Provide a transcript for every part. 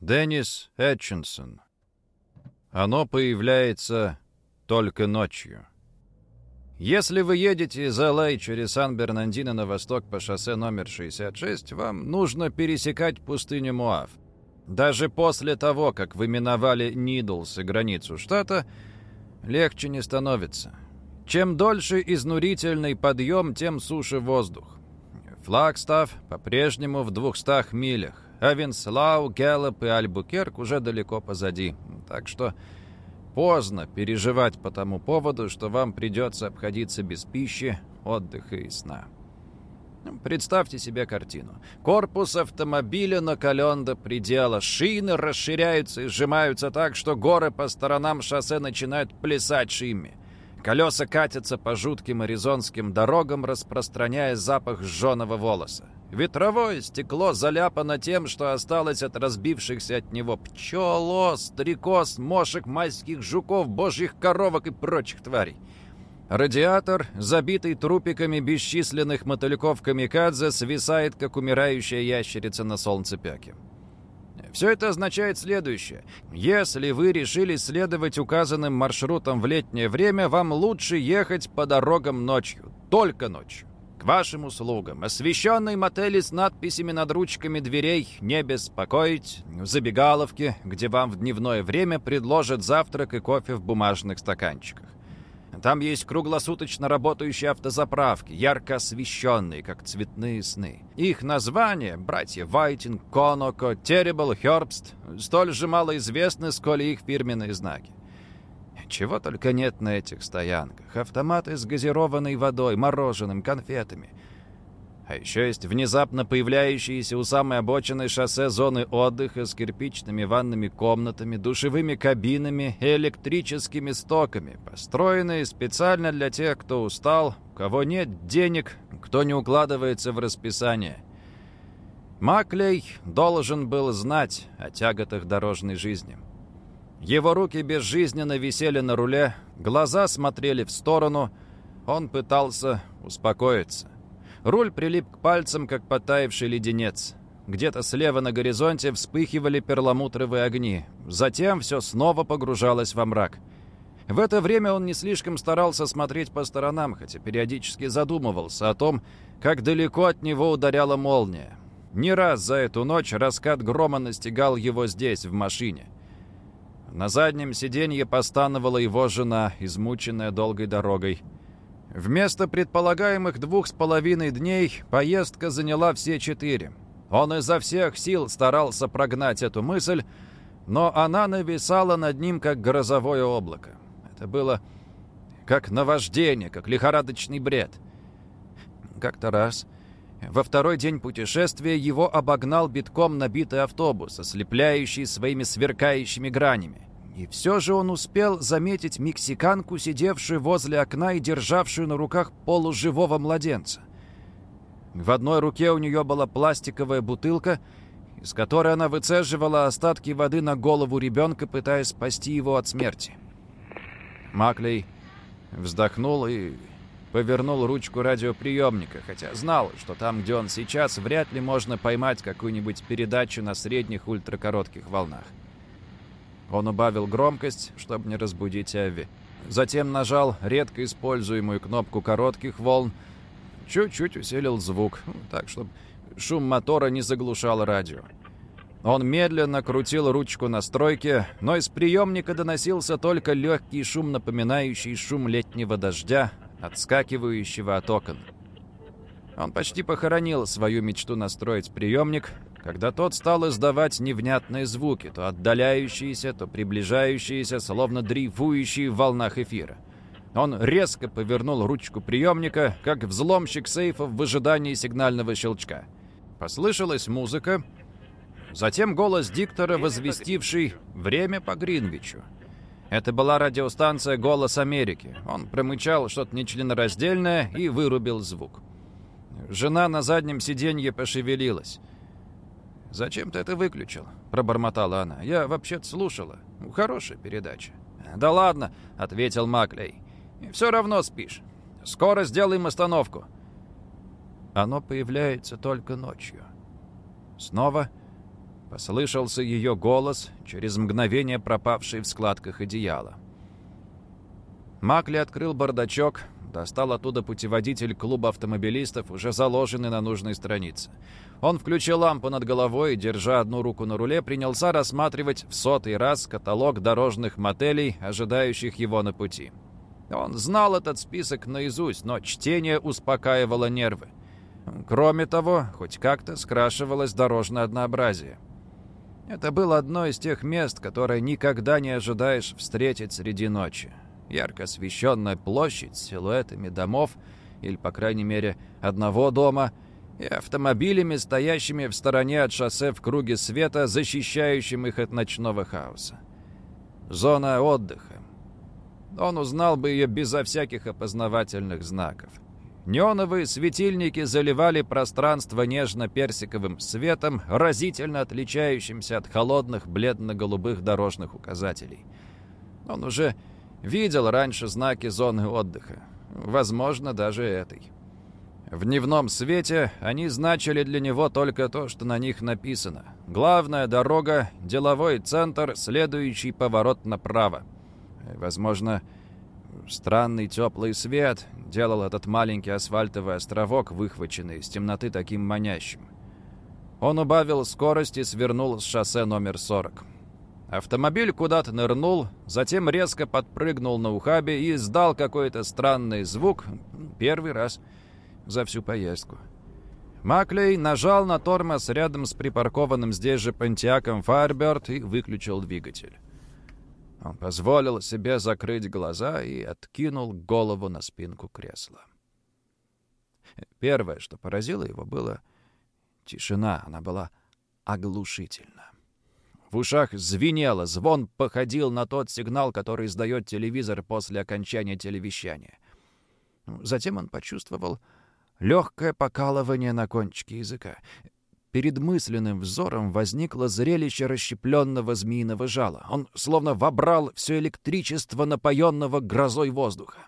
Деннис Этчинсон. Оно появляется только ночью. Если вы едете из Л.А. через Сан-Бернандино на восток по шоссе номер 66, вам нужно пересекать пустыню Муав. Даже после того, как вы миновали Нидлс и границу штата, легче не становится. Чем дольше изнурительный подъем, тем суше воздух. Флагстав по-прежнему в 200 милях, а Винслау, Гэллоп и Альбукерк уже далеко позади. Так что Поздно переживать по тому поводу, что вам придется обходиться без пищи, отдыха и сна. Представьте себе картину. Корпус автомобиля накален до предела, шины расширяются и сжимаются так, что горы по сторонам шоссе начинают плясать шими. Колеса катятся по жутким аризонским дорогам, распространяя запах сжженного волоса. Ветровое стекло заляпано тем, что осталось от разбившихся от него пчел, ос, стрекоз, мошек, майских жуков, божьих коровок и прочих тварей. Радиатор, забитый трупиками бесчисленных мотыльков камикадзе, свисает, как умирающая ящерица на солнцепяке. Все это означает следующее. Если вы решили следовать указанным маршрутам в летнее время, вам лучше ехать по дорогам ночью. Только ночью. К вашим услугам. Освещенный мотели с надписями над ручками дверей «Не беспокоить», в забегаловке, где вам в дневное время предложат завтрак и кофе в бумажных стаканчиках. Там есть круглосуточно работающие автозаправки, ярко освещенные, как цветные сны. Их названия, братья Вайтинг, Коноко, Terrible, Herbst, столь же малоизвестны, сколь и их фирменные знаки. Чего только нет на этих стоянках. Автоматы с газированной водой, мороженым, конфетами. А еще есть внезапно появляющиеся у самой обочины шоссе зоны отдыха с кирпичными ванными комнатами, душевыми кабинами и электрическими стоками, построенные специально для тех, кто устал, у кого нет денег, кто не укладывается в расписание. Маклей должен был знать о тяготах дорожной жизни. Его руки безжизненно висели на руле, глаза смотрели в сторону. Он пытался успокоиться. Руль прилип к пальцам, как потаявший леденец. Где-то слева на горизонте вспыхивали перламутровые огни. Затем все снова погружалось во мрак. В это время он не слишком старался смотреть по сторонам, хотя периодически задумывался о том, как далеко от него ударяла молния. Не раз за эту ночь раскат грома настигал его здесь, в машине. На заднем сиденье постановала его жена, измученная долгой дорогой. Вместо предполагаемых двух с половиной дней поездка заняла все четыре. Он изо всех сил старался прогнать эту мысль, но она нависала над ним, как грозовое облако. Это было как наваждение, как лихорадочный бред. Как-то раз, во второй день путешествия, его обогнал битком набитый автобус, ослепляющий своими сверкающими гранями. И все же он успел заметить мексиканку, сидевшую возле окна и державшую на руках полуживого младенца. В одной руке у нее была пластиковая бутылка, из которой она выцеживала остатки воды на голову ребенка, пытаясь спасти его от смерти. Маклей вздохнул и повернул ручку радиоприемника, хотя знал, что там, где он сейчас, вряд ли можно поймать какую-нибудь передачу на средних ультракоротких волнах. Он убавил громкость, чтобы не разбудить Эвви. Затем нажал редко используемую кнопку коротких волн, чуть-чуть усилил звук, так, чтобы шум мотора не заглушал радио. Он медленно крутил ручку настройки, но из приемника доносился только легкий шум, напоминающий шум летнего дождя, отскакивающего от окон. Он почти похоронил свою мечту настроить приемник, когда тот стал издавать невнятные звуки, то отдаляющиеся, то приближающиеся, словно дрейфующие в волнах эфира. Он резко повернул ручку приемника, как взломщик сейфов в ожидании сигнального щелчка. Послышалась музыка, затем голос диктора, возвестивший «Время по Гринвичу». Это была радиостанция «Голос Америки». Он промычал что-то нечленораздельное и вырубил звук. Жена на заднем сиденье пошевелилась. «Зачем ты это выключил?» — пробормотала она. «Я вообще-то слушала. Хорошая передача». «Да ладно», — ответил Маклей. «Все равно спишь. Скоро сделаем остановку». Оно появляется только ночью. Снова Послышался ее голос, через мгновение пропавший в складках одеяла. Макли открыл бардачок, достал оттуда путеводитель клуба автомобилистов, уже заложенный на нужной странице. Он включил лампу над головой и, держа одну руку на руле, принялся рассматривать в сотый раз каталог дорожных мотелей, ожидающих его на пути. Он знал этот список наизусть, но чтение успокаивало нервы. Кроме того, хоть как-то скрашивалось дорожное однообразие. Это было одно из тех мест, которые никогда не ожидаешь встретить среди ночи. Ярко освещенная площадь с силуэтами домов, или, по крайней мере, одного дома — и автомобилями, стоящими в стороне от шоссе в круге света, защищающим их от ночного хаоса. Зона отдыха. Он узнал бы ее безо всяких опознавательных знаков. Неоновые светильники заливали пространство нежно-персиковым светом, разительно отличающимся от холодных бледно-голубых дорожных указателей. Он уже видел раньше знаки зоны отдыха. Возможно, даже этой. В дневном свете они значили для него только то, что на них написано. Главная дорога, деловой центр, следующий поворот направо. Возможно, странный теплый свет делал этот маленький асфальтовый островок, выхваченный из темноты таким манящим. Он убавил скорость и свернул с шоссе номер 40. Автомобиль куда-то нырнул, затем резко подпрыгнул на ухабе и издал какой-то странный звук. Первый раз — за всю поездку. Маклей нажал на тормоз рядом с припаркованным здесь же Пантиаком Firebird и выключил двигатель. Он позволил себе закрыть глаза и откинул голову на спинку кресла. Первое, что поразило его, было тишина. Она была оглушительна. В ушах звенело, звон походил на тот сигнал, который издает телевизор после окончания телевещания. Затем он почувствовал легкое покалывание на кончике языка. Перед мысленным взором возникло зрелище расщепленного змеиного жала. Он словно вобрал все электричество напоенного грозой воздуха.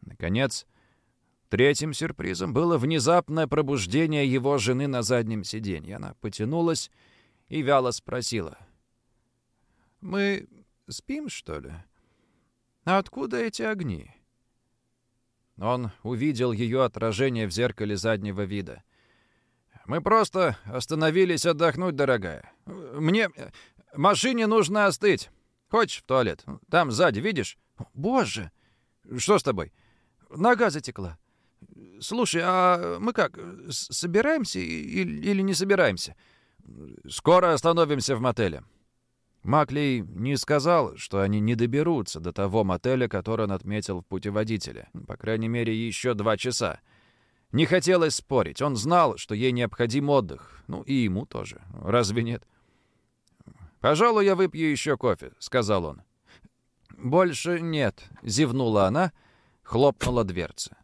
Наконец, третьим сюрпризом было внезапное пробуждение его жены на заднем сиденье. Она потянулась и вяло спросила. «Мы спим, что ли? А откуда эти огни?» Он увидел ее отражение в зеркале заднего вида. «Мы просто остановились отдохнуть, дорогая. Мне... Машине нужно остыть. Хочешь в туалет? Там сзади, видишь? Боже! Что с тобой? Нога затекла. Слушай, а мы как, собираемся или не собираемся? Скоро остановимся в мотеле». Макли не сказал, что они не доберутся до того мотеля, который он отметил в путеводителе. По крайней мере, еще два часа. Не хотелось спорить. Он знал, что ей необходим отдых. Ну, и ему тоже. Разве нет? «Пожалуй, я выпью еще кофе», — сказал он. «Больше нет», — зевнула она, хлопнула дверца.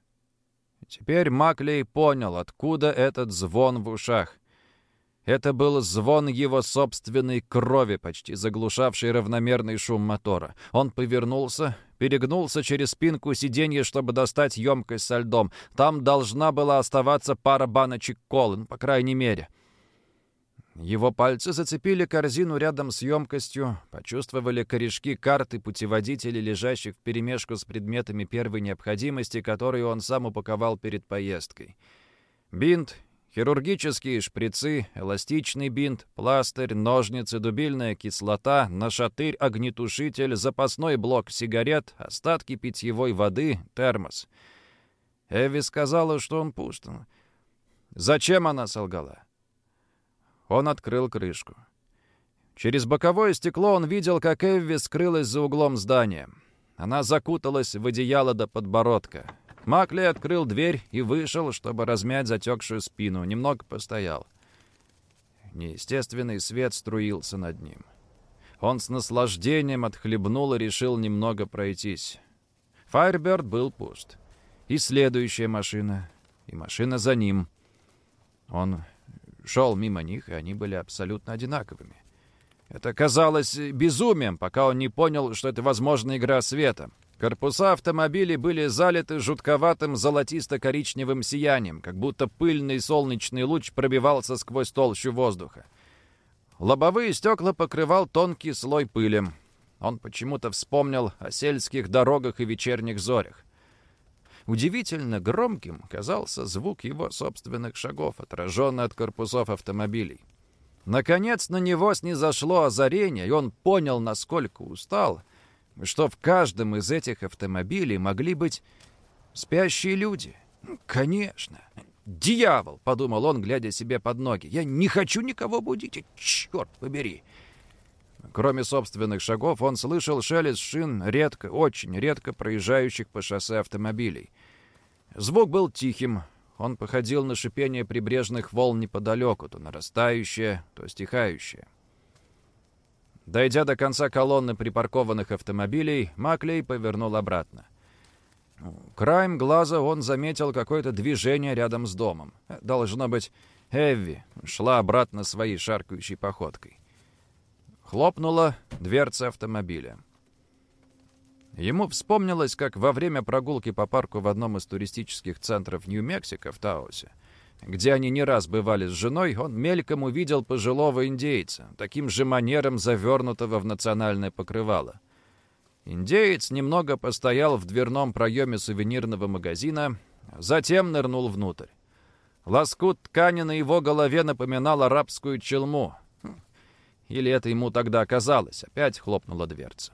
Теперь Маклей понял, откуда этот звон в ушах. Это был звон его собственной крови, почти заглушавший равномерный шум мотора. Он повернулся, перегнулся через спинку сиденья, чтобы достать емкость со льдом. Там должна была оставаться пара баночек колы, по крайней мере. Его пальцы зацепили корзину рядом с емкостью, почувствовали корешки карты путеводителей, лежащих вперемешку с предметами первой необходимости, которые он сам упаковал перед поездкой. Бинт, Хирургические шприцы, эластичный бинт, пластырь, ножницы, дубильная кислота, нашатырь, огнетушитель, запасной блок сигарет, остатки питьевой воды, термос. Эви сказала, что он пуст. Зачем она солгала? Он открыл крышку. Через боковое стекло он видел, как Эвви скрылась за углом здания. Она закуталась в одеяло до подбородка. Макли открыл дверь и вышел, чтобы размять затекшую спину. Немного постоял. Неестественный свет струился над ним. Он с наслаждением отхлебнул и решил немного пройтись. Файрберд был пуст. И следующая машина, и машина за ним. Он шел мимо них, и они были абсолютно одинаковыми. Это казалось безумием, пока он не понял, что это, возможно, игра света. Корпуса автомобилей были залиты жутковатым золотисто-коричневым сиянием, как будто пыльный солнечный луч пробивался сквозь толщу воздуха. Лобовые стекла покрывал тонкий слой пыли. Он почему-то вспомнил о сельских дорогах и вечерних зорях. Удивительно громким казался звук его собственных шагов, отраженный от корпусов автомобилей. Наконец на него снизошло озарение, и он понял, насколько устал, что в каждом из этих автомобилей могли быть спящие люди. «Конечно! Дьявол!» — подумал он, глядя себе под ноги. «Я не хочу никого будить, черт побери!» Кроме собственных шагов, он слышал шелест шин редко, очень редко проезжающих по шоссе автомобилей. Звук был тихим, он походил на шипение прибрежных волн неподалеку, то нарастающее, то стихающее. Дойдя до конца колонны припаркованных автомобилей, Маклей повернул обратно. Краем глаза он заметил какое-то движение рядом с домом. Должно быть, Эвви шла обратно своей шаркающей походкой. Хлопнула дверца автомобиля. Ему вспомнилось, как во время прогулки по парку в одном из туристических центров Нью-Мексико в Таосе, где они не раз бывали с женой, он мельком увидел пожилого индейца, таким же манером завернутого в национальное покрывало. Индеец немного постоял в дверном проеме сувенирного магазина, затем нырнул внутрь. Лоскут ткани на его голове напоминал арабскую челму. Или это ему тогда казалось? Опять хлопнула дверца.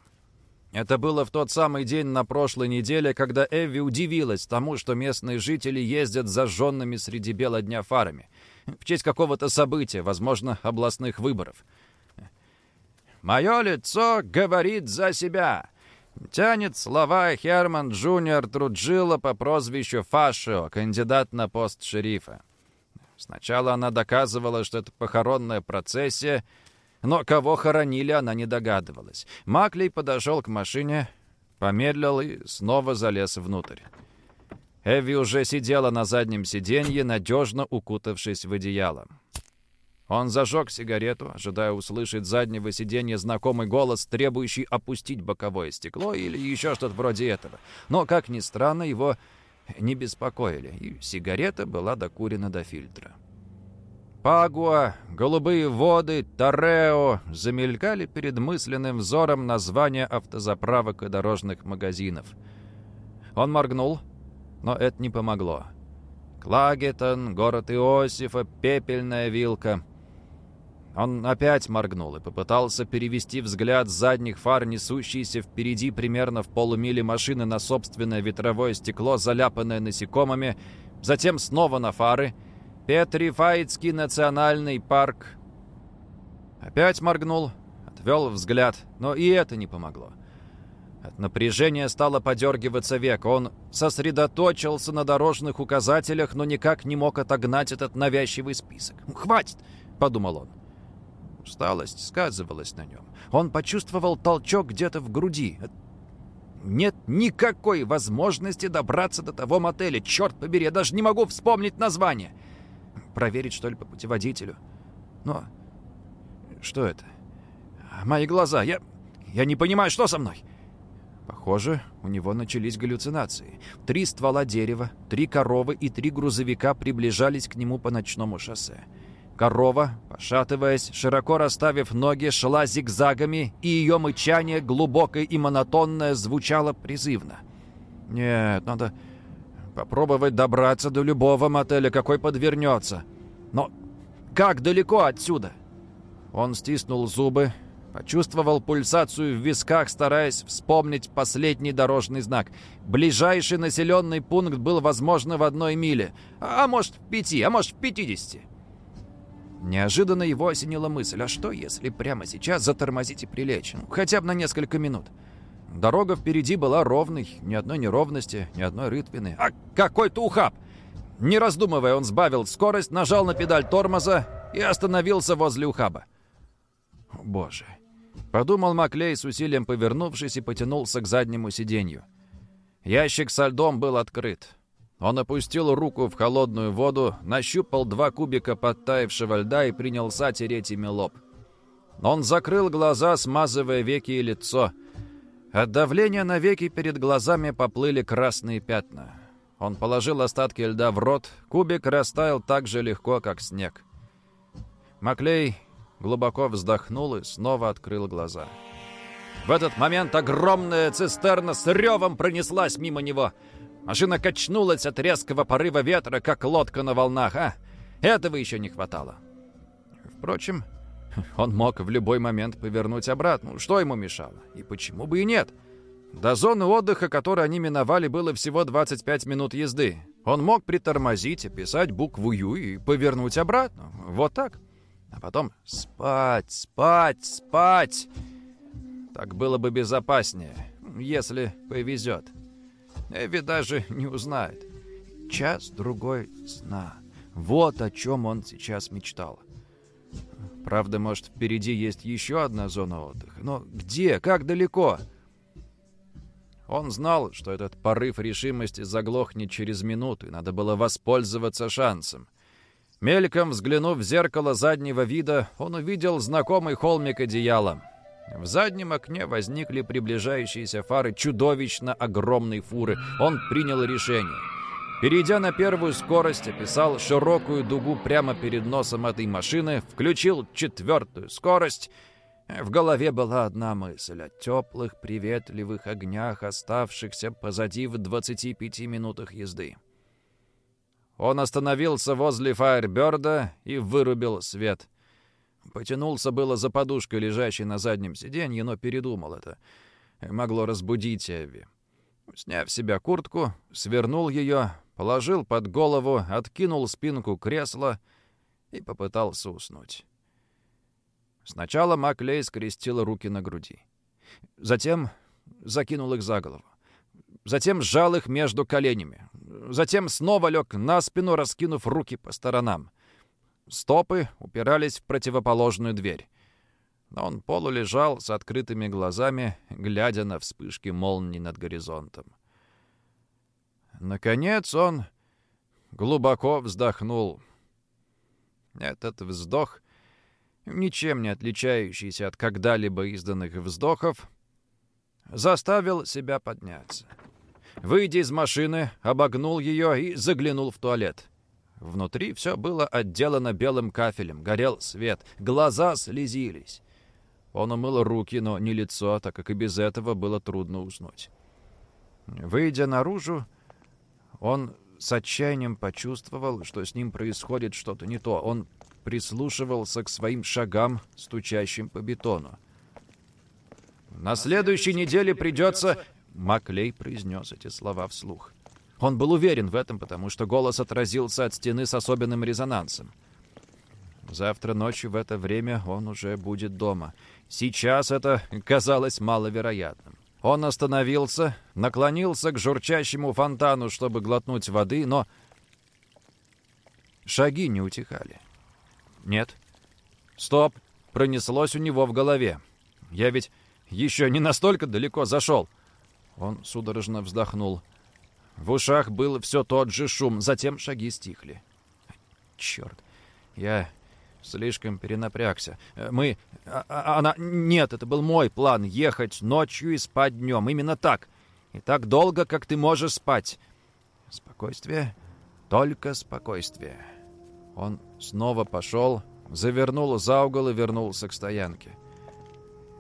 Это было в тот самый день на прошлой неделе, когда Эвви удивилась тому, что местные жители ездят зажженными среди бела дня фарами. В честь какого-то события, возможно, областных выборов. «Мое лицо говорит за себя», Тянет слова Херман Джуниор Труджила по прозвищу Фашио, кандидат на пост шерифа. Сначала она доказывала, что это похоронная процессия, но кого хоронили, она не догадывалась. Маклей подошел к машине, помедлил и снова залез внутрь. Эви уже сидела на заднем сиденье, надежно укутавшись в одеяло. Он зажег сигарету, ожидая услышать заднего сиденья знакомый голос, требующий опустить боковое стекло или еще что-то вроде этого. Но, как ни странно, его не беспокоили, и сигарета была докурена до фильтра. Пагуа, голубые воды, Торео замелькали перед мысленным взором названия автозаправок и дорожных магазинов. Он моргнул, но это не помогло. Клагетон, город Иосифа, пепельная вилка. Он опять моргнул и попытался перевести взгляд задних фар, несущиеся впереди примерно в полумиле машины на собственное ветровое стекло, заляпанное насекомыми, затем снова на фары — Петрифайдский национальный парк. Опять моргнул, отвел взгляд, но и это не помогло. От напряжения стало подергиваться век. Он сосредоточился на дорожных указателях, но никак не мог отогнать этот навязчивый список. «Хватит!» — подумал он. Усталость сказывалась на нем. Он почувствовал толчок где-то в груди. Нет никакой возможности добраться до того мотеля. Черт побери, я даже не могу вспомнить название. Проверить, что ли, по путеводителю? Но... Что это? Мои глаза. Я... Я не понимаю, что со мной. Похоже, у него начались галлюцинации. Три ствола дерева, три коровы и три грузовика приближались к нему по ночному шоссе. Корова, пошатываясь, широко расставив ноги, шла зигзагами, и ее мычание, глубокое и монотонное, звучало призывно. «Нет, надо Попробовать добраться до любого мотеля, какой подвернется. Но как далеко отсюда? Он стиснул зубы, почувствовал пульсацию в висках, стараясь вспомнить последний дорожный знак. Ближайший населенный пункт был, возможно, в одной миле, а может, в пяти, а может, в пятидесяти. Неожиданно его осенила мысль, а что, если прямо сейчас затормозить и прилечь? Ну, хотя бы на несколько минут. — Дорога впереди была ровной, ни одной неровности, ни одной рытвины. А какой-то ухаб! Не раздумывая, он сбавил скорость, нажал на педаль тормоза и остановился возле ухаба. «Боже!» — подумал Маклей с усилием повернувшись и потянулся к заднему сиденью. Ящик со льдом был открыт. Он опустил руку в холодную воду, нащупал два кубика подтаявшего льда и принялся тереть ими лоб. Он закрыл глаза, смазывая веки и лицо — от давления на веки перед глазами поплыли красные пятна. Он положил остатки льда в рот, кубик растаял так же легко, как снег. Маклей глубоко вздохнул и снова открыл глаза. В этот момент огромная цистерна с ревом пронеслась мимо него. Машина качнулась от резкого порыва ветра, как лодка на волнах. А, этого еще не хватало. Впрочем, он мог в любой момент повернуть обратно. Что ему мешало? И почему бы и нет? До зоны отдыха, которую они миновали, было всего 25 минут езды. Он мог притормозить, описать букву «Ю» и повернуть обратно. Вот так. А потом спать, спать, спать. Так было бы безопаснее, если повезет. Эви даже не узнает. Час-другой сна. Вот о чем он сейчас мечтал. Правда, может, впереди есть еще одна зона отдыха. Но где? Как далеко? Он знал, что этот порыв решимости заглохнет через минуту, и надо было воспользоваться шансом. Мельком взглянув в зеркало заднего вида, он увидел знакомый холмик одеялом. В заднем окне возникли приближающиеся фары чудовищно огромной фуры. Он принял решение. Перейдя на первую скорость, описал широкую дугу прямо перед носом этой машины, включил четвертую скорость. В голове была одна мысль о теплых, приветливых огнях, оставшихся позади в 25 минутах езды. Он остановился возле Фаерберда и вырубил свет. Потянулся было за подушкой, лежащей на заднем сиденье, но передумал это. Могло разбудить Эвви. Сняв себя куртку, свернул ее, положил под голову, откинул спинку кресла и попытался уснуть. Сначала Маклей скрестил руки на груди. Затем закинул их за голову. Затем сжал их между коленями. Затем снова лег на спину, раскинув руки по сторонам. Стопы упирались в противоположную дверь. Но он полулежал с открытыми глазами, глядя на вспышки молний над горизонтом. Наконец он глубоко вздохнул. Этот вздох, ничем не отличающийся от когда-либо изданных вздохов, заставил себя подняться. Выйдя из машины, обогнул ее и заглянул в туалет. Внутри все было отделано белым кафелем, горел свет, глаза слезились. Он умыл руки, но не лицо, так как и без этого было трудно уснуть. Выйдя наружу, он с отчаянием почувствовал, что с ним происходит что-то не то. Он прислушивался к своим шагам, стучащим по бетону. «На следующей неделе придется...» Маклей произнес эти слова вслух. Он был уверен в этом, потому что голос отразился от стены с особенным резонансом. Завтра ночью в это время он уже будет дома. Сейчас это казалось маловероятным. Он остановился, наклонился к журчащему фонтану, чтобы глотнуть воды, но шаги не утихали. Нет. Стоп! Пронеслось у него в голове. Я ведь еще не настолько далеко зашел. Он судорожно вздохнул. В ушах был все тот же шум, затем шаги стихли. Черт, я Слишком перенапрягся. Э, мы... А, а, она... Нет, это был мой план — ехать ночью и спать днем. Именно так. И так долго, как ты можешь спать. Спокойствие. Только спокойствие. Он снова пошел, завернул за угол и вернулся к стоянке.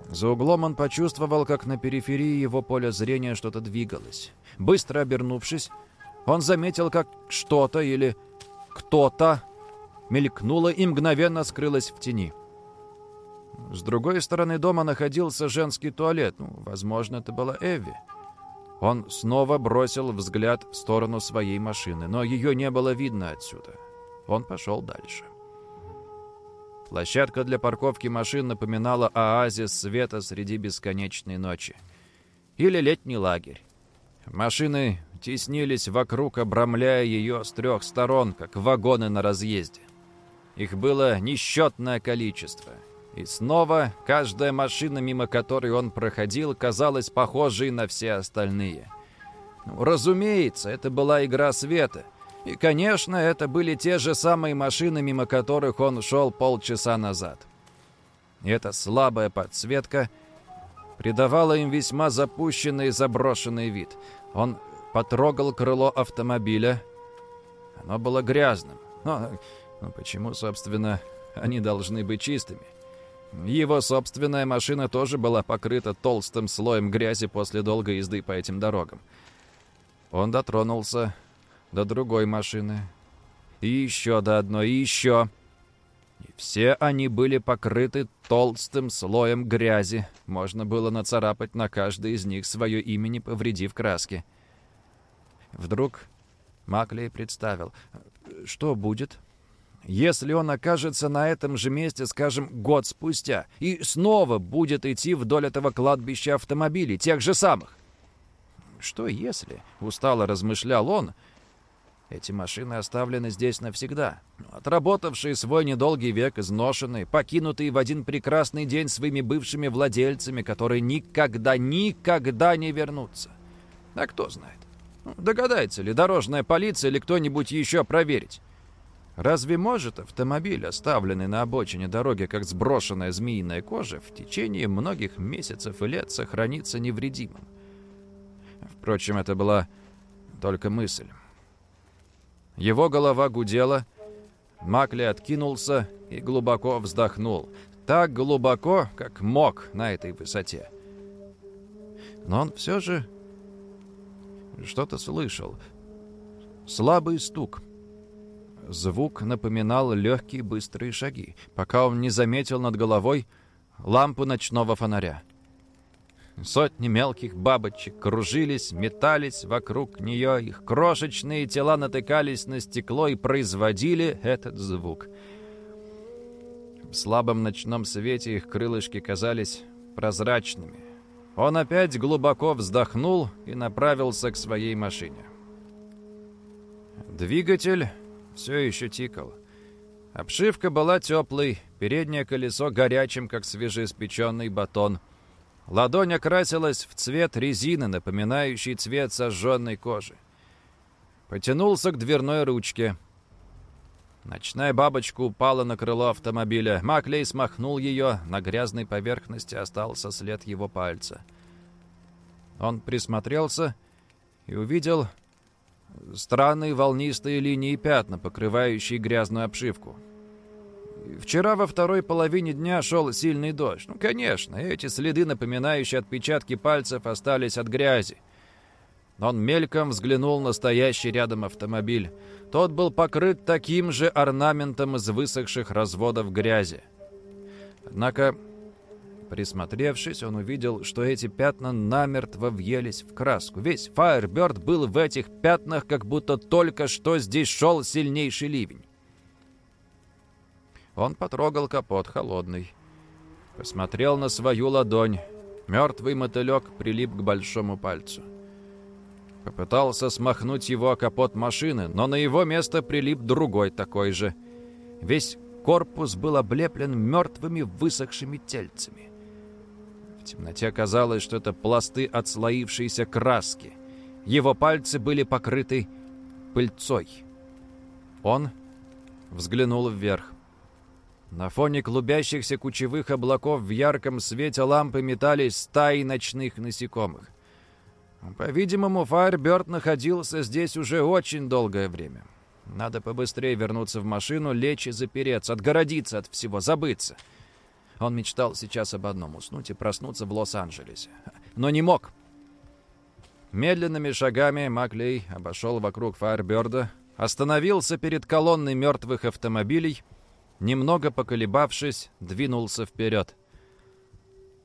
За углом он почувствовал, как на периферии его поля зрения что-то двигалось. Быстро обернувшись, он заметил, как что-то или кто-то мелькнула и мгновенно скрылась в тени. С другой стороны дома находился женский туалет. Ну, возможно, это была Эвви. Он снова бросил взгляд в сторону своей машины, но ее не было видно отсюда. Он пошел дальше. Площадка для парковки машин напоминала оазис света среди бесконечной ночи. Или летний лагерь. Машины теснились вокруг, обрамляя ее с трех сторон, как вагоны на разъезде. Их было несчетное количество. И снова каждая машина, мимо которой он проходил, казалась похожей на все остальные. Ну, разумеется, это была игра света. И, конечно, это были те же самые машины, мимо которых он шел полчаса назад. И эта слабая подсветка придавала им весьма запущенный и заброшенный вид. Он потрогал крыло автомобиля. Оно было грязным. Но почему, собственно, они должны быть чистыми? Его собственная машина тоже была покрыта толстым слоем грязи после долгой езды по этим дорогам. Он дотронулся до другой машины. И еще до одной, и еще. И все они были покрыты толстым слоем грязи. Можно было нацарапать на каждой из них свое имя, не повредив краски. Вдруг Маклей представил, что будет, если он окажется на этом же месте, скажем, год спустя, и снова будет идти вдоль этого кладбища автомобилей, тех же самых. Что если, устало размышлял он, эти машины оставлены здесь навсегда, отработавшие свой недолгий век, изношенные, покинутые в один прекрасный день своими бывшими владельцами, которые никогда, никогда не вернутся. А кто знает? Догадается ли дорожная полиция или кто-нибудь еще проверить? Разве может автомобиль, оставленный на обочине дороги, как сброшенная змеиная кожа, в течение многих месяцев и лет сохраниться невредимым? Впрочем, это была только мысль. Его голова гудела, Макли откинулся и глубоко вздохнул. Так глубоко, как мог на этой высоте. Но он все же что-то слышал. Слабый стук — Звук напоминал легкие быстрые шаги, пока он не заметил над головой лампу ночного фонаря. Сотни мелких бабочек кружились, метались вокруг нее, их крошечные тела натыкались на стекло и производили этот звук. В слабом ночном свете их крылышки казались прозрачными. Он опять глубоко вздохнул и направился к своей машине. Двигатель все еще тикал. Обшивка была теплой, переднее колесо горячим, как свежеиспеченный батон. Ладонь окрасилась в цвет резины, напоминающий цвет сожженной кожи. Потянулся к дверной ручке. Ночная бабочка упала на крыло автомобиля. Маклей смахнул ее, на грязной поверхности остался след его пальца. Он присмотрелся и увидел Странные волнистые линии пятна, покрывающие грязную обшивку. Вчера во второй половине дня шел сильный дождь. Ну, конечно, эти следы, напоминающие отпечатки пальцев, остались от грязи. Он мельком взглянул на стоящий рядом автомобиль. Тот был покрыт таким же орнаментом из высохших разводов грязи. Однако Присмотревшись, он увидел, что эти пятна намертво въелись в краску. Весь Фаерберд был в этих пятнах, как будто только что здесь шел сильнейший ливень. Он потрогал капот холодный. Посмотрел на свою ладонь. Мертвый мотылек прилип к большому пальцу. Попытался смахнуть его о капот машины, но на его место прилип другой такой же. Весь корпус был облеплен мертвыми высохшими тельцами темноте казалось, что это пласты отслоившейся краски. Его пальцы были покрыты пыльцой. Он взглянул вверх. На фоне клубящихся кучевых облаков в ярком свете лампы метались стаи ночных насекомых. По-видимому, Фаерберт находился здесь уже очень долгое время. Надо побыстрее вернуться в машину, лечь и запереться, отгородиться от всего, забыться. — он мечтал сейчас об одном — уснуть и проснуться в Лос-Анджелесе. Но не мог. Медленными шагами Маклей обошел вокруг Фаерберда, остановился перед колонной мертвых автомобилей, немного поколебавшись, двинулся вперед.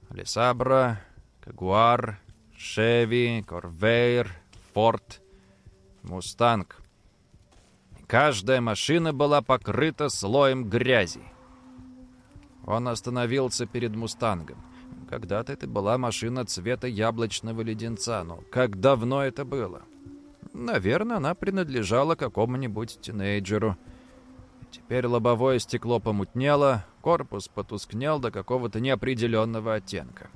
Лесабра, Кагуар, Шеви, Корвейр, Форд, Мустанг. Каждая машина была покрыта слоем грязи. Он остановился перед «Мустангом». Когда-то это была машина цвета яблочного леденца, но как давно это было? Наверное, она принадлежала какому-нибудь тинейджеру. Теперь лобовое стекло помутнело, корпус потускнел до какого-то неопределенного оттенка.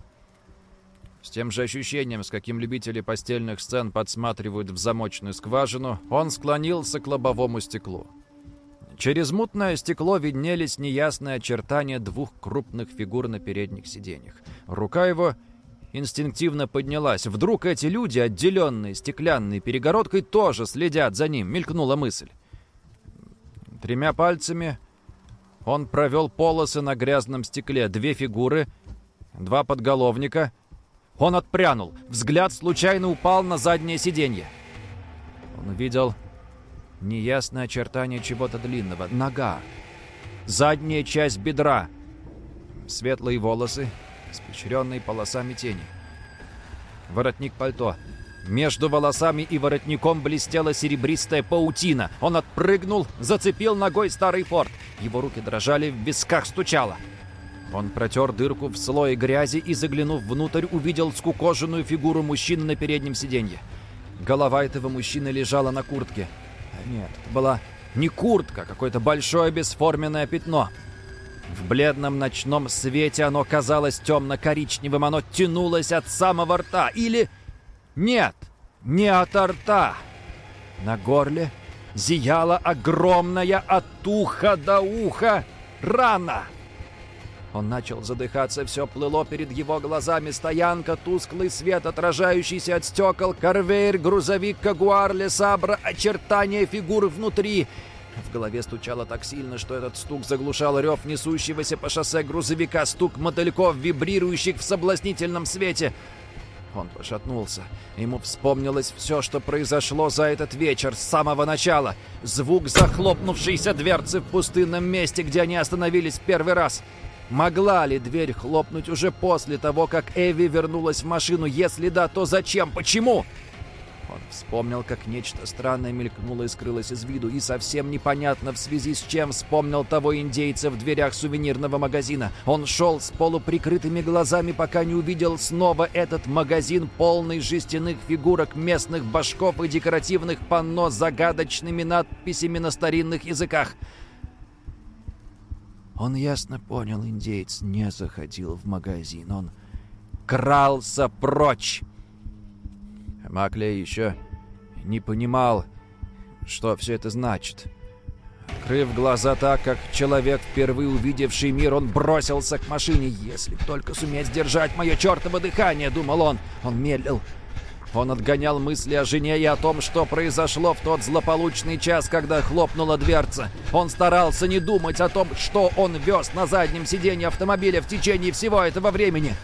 С тем же ощущением, с каким любители постельных сцен подсматривают в замочную скважину, он склонился к лобовому стеклу. Через мутное стекло виднелись неясные очертания двух крупных фигур на передних сиденьях. Рука его инстинктивно поднялась. Вдруг эти люди, отделенные стеклянной перегородкой, тоже следят за ним, мелькнула мысль. Тремя пальцами Он провел полосы на грязном стекле, две фигуры, два подголовника. Он отпрянул. Взгляд случайно упал на заднее сиденье. Он увидел неясное очертание чего-то длинного. Нога. Задняя часть бедра. Светлые волосы, испещренные полосами тени. Воротник пальто. Между волосами и воротником блестела серебристая паутина. Он отпрыгнул, зацепил ногой старый форт. Его руки дрожали, в висках стучало. Он протер дырку в слое грязи и, заглянув внутрь, увидел скукоженную фигуру мужчины на переднем сиденье. Голова этого мужчины лежала на куртке. Нет, это была не куртка, а какое-то большое бесформенное пятно. В бледном ночном свете оно казалось темно-коричневым, оно тянулось от самого рта. Или... Нет, не от рта. На горле зияла огромная от уха до уха рана. Он начал задыхаться, все плыло перед его глазами. Стоянка, тусклый свет, отражающийся от стекол, корвейр, грузовик, кагуар, лесабра, очертания фигуры внутри. В голове стучало так сильно, что этот стук заглушал рев несущегося по шоссе грузовика, стук мотыльков, вибрирующих в соблазнительном свете — он пошатнулся. Ему вспомнилось все, что произошло за этот вечер с самого начала. Звук захлопнувшейся дверцы в пустынном месте, где они остановились в первый раз. Могла ли дверь хлопнуть уже после того, как Эви вернулась в машину? Если да, то зачем? Почему? Он вспомнил, как нечто странное мелькнуло и скрылось из виду, и совсем непонятно в связи с чем вспомнил того индейца в дверях сувенирного магазина. Он шел с полуприкрытыми глазами, пока не увидел снова этот магазин, полный жестяных фигурок местных башков и декоративных панно с загадочными надписями на старинных языках. Он ясно понял, индейец не заходил в магазин, он крался прочь. Маклей еще не понимал, что все это значит. Открыв глаза так, как человек, впервые увидевший мир, он бросился к машине. «Если только суметь сдержать мое чертово дыхание!» — думал он. Он медлил. Он отгонял мысли о жене и о том, что произошло в тот злополучный час, когда хлопнула дверца. Он старался не думать о том, что он вез на заднем сиденье автомобиля в течение всего этого времени.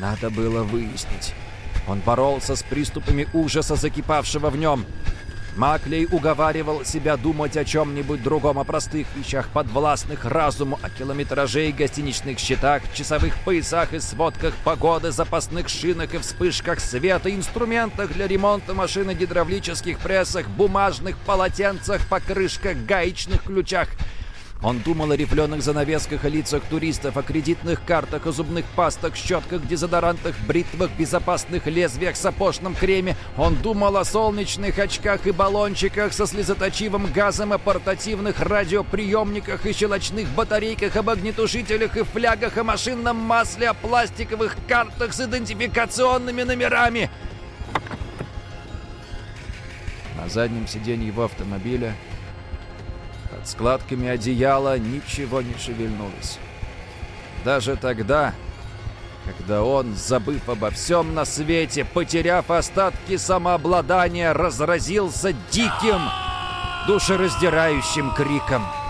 Надо было выяснить, он боролся с приступами ужаса, закипавшего в нем. Маклей уговаривал себя думать о чем-нибудь другом, о простых вещах, подвластных разуму, о километраже и гостиничных счетах, часовых поясах и сводках погоды, запасных шинах и вспышках света, инструментах для ремонта машины, гидравлических прессах, бумажных полотенцах, покрышках, гаечных ключах — он думал о рифленых занавесках и лицах туристов, о кредитных картах, о зубных пастах, щетках, дезодорантах, бритвах, безопасных лезвиях, сапожном креме. Он думал о солнечных очках и баллончиках со слезоточивым газом, о портативных радиоприемниках и щелочных батарейках, об огнетушителях и флягах, о машинном масле, о пластиковых картах с идентификационными номерами. На заднем сиденье его автомобиля под складками одеяла ничего не шевельнулось. Даже тогда, когда он, забыв обо всем на свете, потеряв остатки самообладания, разразился диким, душераздирающим криком —